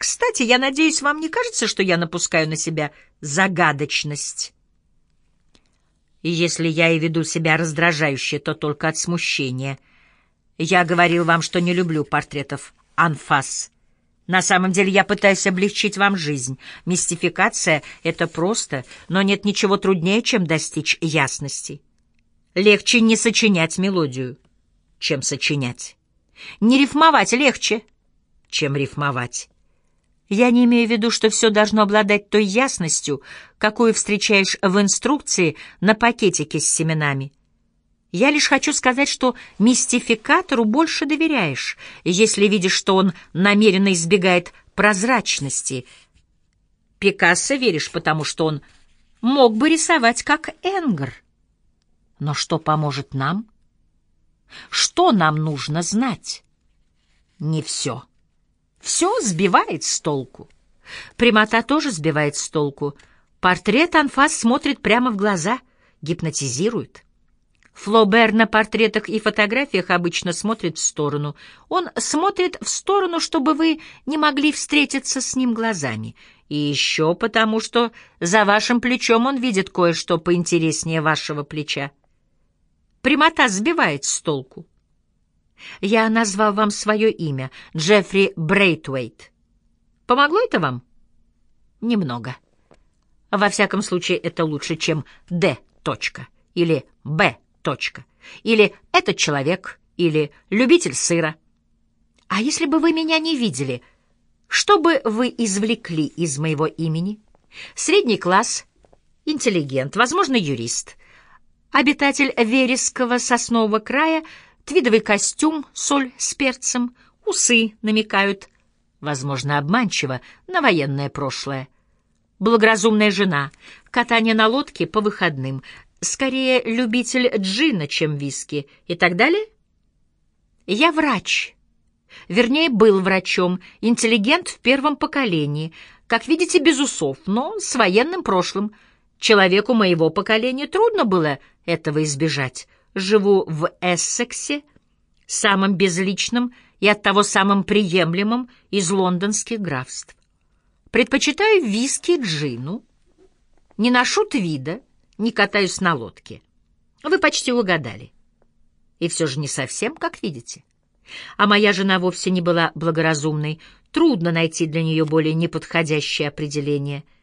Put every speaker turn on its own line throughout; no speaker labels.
Кстати, я надеюсь, вам не кажется, что я напускаю на себя загадочность? И если я и веду себя раздражающе, то только от смущения. Я говорил вам, что не люблю портретов анфас. На самом деле я пытаюсь облегчить вам жизнь. Мистификация — это просто, но нет ничего труднее, чем достичь ясности. Легче не сочинять мелодию, чем сочинять. Не рифмовать легче, чем рифмовать. Я не имею в виду, что все должно обладать той ясностью, какую встречаешь в инструкции на пакетике с семенами. Я лишь хочу сказать, что мистификатору больше доверяешь, если видишь, что он намеренно избегает прозрачности. Пикассо веришь, потому что он мог бы рисовать как Энгр. Но что поможет нам? Что нам нужно знать? Не все. Все сбивает с толку. Прямота тоже сбивает с толку. Портрет Анфас смотрит прямо в глаза, гипнотизирует. Флобер на портретах и фотографиях обычно смотрит в сторону. Он смотрит в сторону, чтобы вы не могли встретиться с ним глазами. И еще потому, что за вашим плечом он видит кое-что поинтереснее вашего плеча. Прямота сбивает с толку. Я назвал вам свое имя, Джеффри Брейтвейт. Помогло это вам? Немного. Во всяком случае, это лучше, чем Д. точка или Б. точка или этот человек или любитель сыра. А если бы вы меня не видели, что бы вы извлекли из моего имени? Средний класс, интеллигент, возможно, юрист, обитатель Вересского соснового края — Твидовый костюм, соль с перцем, усы намекают, возможно, обманчиво, на военное прошлое. Благоразумная жена, катание на лодке по выходным, скорее любитель джина, чем виски и так далее? Я врач. Вернее, был врачом, интеллигент в первом поколении, как видите, без усов, но с военным прошлым. Человеку моего поколения трудно было этого избежать живу в Эссексе, самым безличным и оттого самым приемлемым из лондонских графств. Предпочитаю виски джину, не ношу твида, не катаюсь на лодке. Вы почти угадали. И все же не совсем, как видите. А моя жена вовсе не была благоразумной, трудно найти для нее более неподходящее определение —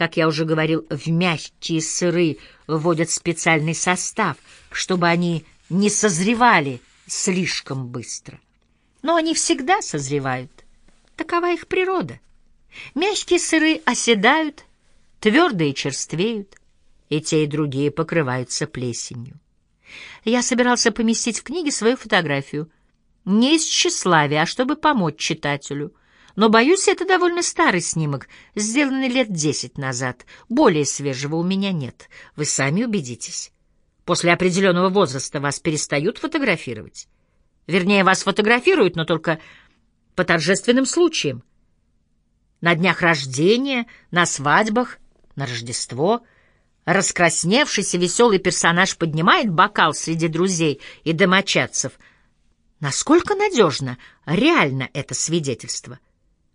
как я уже говорил, в мягкие сыры вводят специальный состав, чтобы они не созревали слишком быстро. Но они всегда созревают. Такова их природа. Мягкие сыры оседают, твердые черствеют, и те и другие покрываются плесенью. Я собирался поместить в книге свою фотографию. Не из тщеславия, а чтобы помочь читателю — но, боюсь, это довольно старый снимок, сделанный лет десять назад. Более свежего у меня нет. Вы сами убедитесь. После определенного возраста вас перестают фотографировать. Вернее, вас фотографируют, но только по торжественным случаям. На днях рождения, на свадьбах, на Рождество — Раскрасневшийся веселый персонаж поднимает бокал среди друзей и домочадцев. Насколько надежно, реально это свидетельство?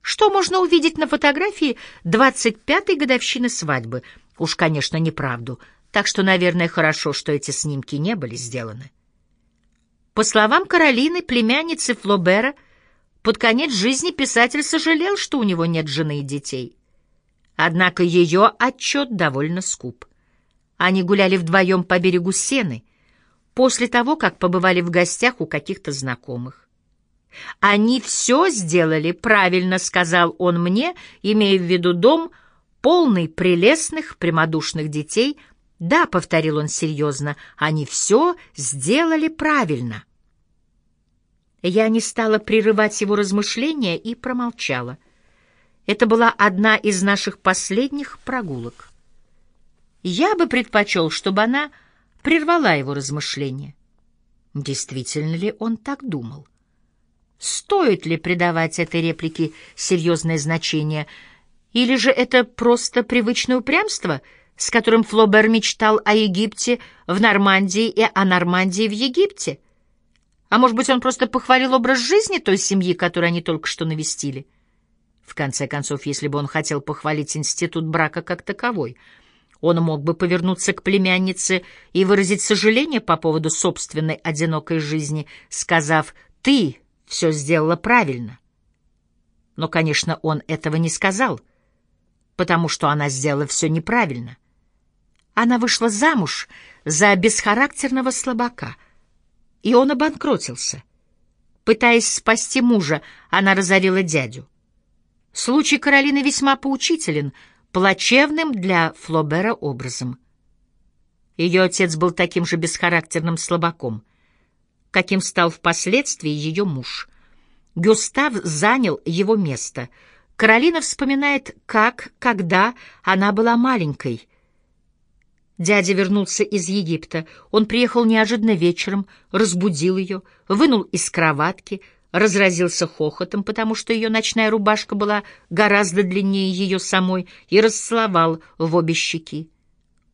Что можно увидеть на фотографии 25-й годовщины свадьбы? Уж, конечно, неправду. Так что, наверное, хорошо, что эти снимки не были сделаны. По словам Каролины, племянницы Флобера, под конец жизни писатель сожалел, что у него нет жены и детей. Однако ее отчет довольно скуп. Они гуляли вдвоем по берегу Сены, после того, как побывали в гостях у каких-то знакомых. «Они все сделали правильно», — сказал он мне, имея в виду дом, полный прелестных, прямодушных детей. «Да», — повторил он серьезно, — «они все сделали правильно». Я не стала прерывать его размышления и промолчала. Это была одна из наших последних прогулок. Я бы предпочел, чтобы она прервала его размышления. Действительно ли он так думал? Стоит ли придавать этой реплике серьезное значение, или же это просто привычное упрямство, с которым Флобер мечтал о Египте в Нормандии и о Нормандии в Египте? А может быть, он просто похвалил образ жизни той семьи, которую они только что навестили? В конце концов, если бы он хотел похвалить институт брака как таковой, он мог бы повернуться к племяннице и выразить сожаление по поводу собственной одинокой жизни, сказав «ты все сделала правильно». Но, конечно, он этого не сказал, потому что она сделала все неправильно. Она вышла замуж за бесхарактерного слабака, и он обанкротился. Пытаясь спасти мужа, она разорила дядю. Случай Каролины весьма поучителен, плачевным для Флобера образом. Ее отец был таким же бесхарактерным слабаком, каким стал впоследствии ее муж. Гюстав занял его место. Каролина вспоминает, как, когда она была маленькой. Дядя вернулся из Египта. Он приехал неожиданно вечером, разбудил ее, вынул из кроватки — разразился хохотом, потому что ее ночная рубашка была гораздо длиннее ее самой, и расцеловал в обе щеки.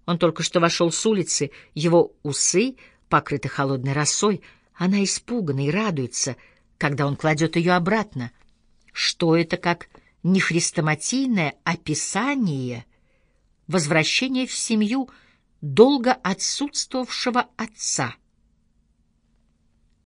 Он только что вошел с улицы, его усы покрыты холодной росой, она испугана и радуется, когда он кладет ее обратно. Что это как нехрестоматийное описание возвращения в семью долго отсутствовавшего отца —